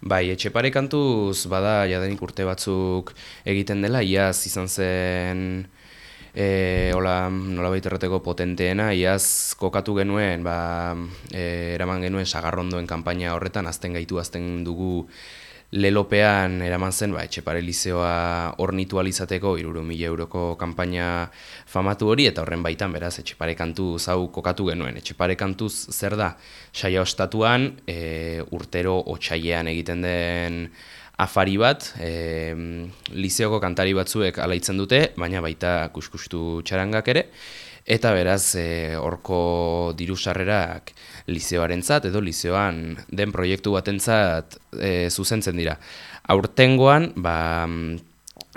Bai, etxepare kantuz bada jadenik urte batzuk egiten dela, iaz izan zen e, hola, nola errateko potenteena, iaz kokatu genuen, ba, e, eraman genuen sagarrondoen kanpaina horretan, azten gaitu, azten dugu lelopean eraman zen, ba, etxepare lizeoa ornitualizateko iruro mila euroko kanpaina famatu hori, eta horren baitan, beraz, etxepare kantuz hau kokatu genuen. Etxepare kantuz zer da, saia ostatuan, e, urtero otxailean egiten den afari bat, e, lizeoko kantari batzuek alaitzen dute, baina baita kuskustu txarangak ere, eta beraz e, horko diru sarrerak lizeoarentzat edo lizeoan den proiektu batentzat e, zuzentzen dira. Aurtengoan, ba,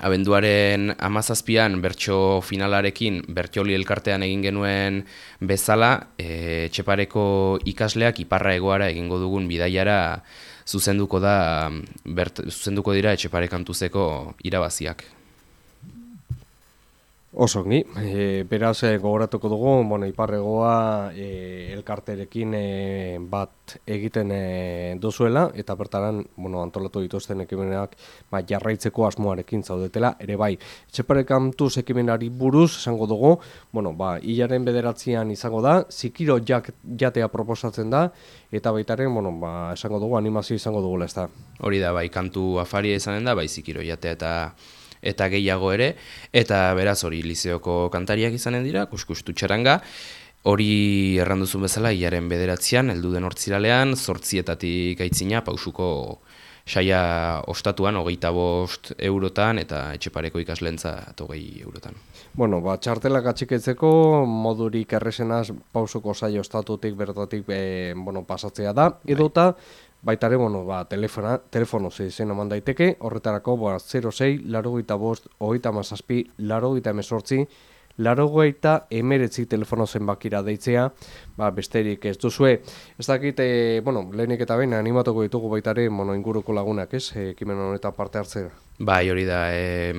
abenduaren amazazpian bertso finalarekin bertxoli elkartean egin genuen bezala, e, txepareko ikasleak iparra egoara egingo dugun bidaiara zuzenduko da bert, zuzenduko dira etxepare kantuzeko irabaziak. Oso, ni, e, beraz e, gogoratuko dugu, bueno, iparregoa e, elkarterekin e, bat egiten e, duzuela, eta bertaran, bueno, antolatu dituzten ekimenak ba, jarraitzeko asmoarekin zaudetela, ere bai, etxepare kantuz ekimenari buruz, esango dugu, bueno, ba, hilaren bederatzean izango da, zikiro jak, jatea proposatzen da, eta baitaren, bueno, ba, esango dugu, animazio izango dugu, ez da. Hori da, bai, kantu afaria izanen da, bai, zikiro jatea eta eta gehiago ere, eta beraz hori lizeoko kantariak izanen dira, kuskustu txaranga, hori erranduzun bezala, iaren bederatzean, heldu den hortziralean, zortzietatik aitzina, pausuko saia ostatuan, hogeita bost eurotan, eta etxepareko ikaslentza hogei eurotan. Bueno, ba, txartelak atxiketzeko modurik erresenaz pausuko saia ostatutik bertatik e, bueno, pasatzea da, edota, Baita ere, bueno, ba, telefona, telefono zeizen oman daiteke, horretarako, ba, 06, laro gaita bost, hogeita mazazpi, laro gaita emesortzi, laro gaita emeretzi telefono zenbakira deitzea, ba, besterik ez duzue. Ez dakit, e, bueno, lehenik eta behin animatuko ditugu baita ere, bueno, inguruko lagunak, ez, ekimen honetan parte hartzea. Bai, hori da, e,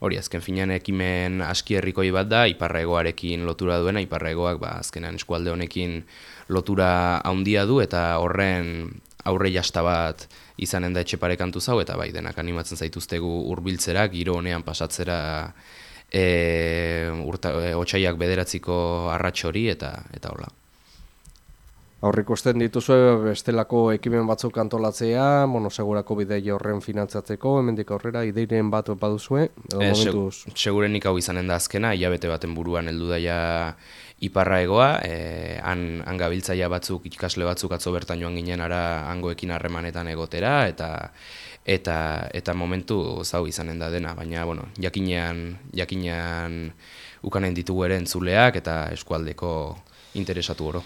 hori azken finean ekimen aski herrikoi bat da, iparraegoarekin lotura duena, iparraegoak, ba, azkenan eskualde honekin lotura handia du, eta horren aurre jasta bat izanen da etxepare zau, eta bai, denak animatzen zaituztegu hurbiltzera giro honean pasatzera e, urta, e, otxaiak bederatziko arratxori, eta eta hola. Aurrik usten dituzu bestelako ekimen batzuk antolatzea, bueno, segurako bidei horren finantzatzeko, hemendik aurrera, ideiren bat baduzue? E, segurenik hau izanen da azkena, hilabete baten buruan heldu daia iparra egoa, e, han, han gabiltzaia batzuk, ikasle batzuk atzo bertan joan ginen ara hangoekin harremanetan egotera, eta eta eta momentu zau izanen da dena, baina bueno, jakinean, jakinean ukanen ditugu ere entzuleak eta eskualdeko interesatu oro.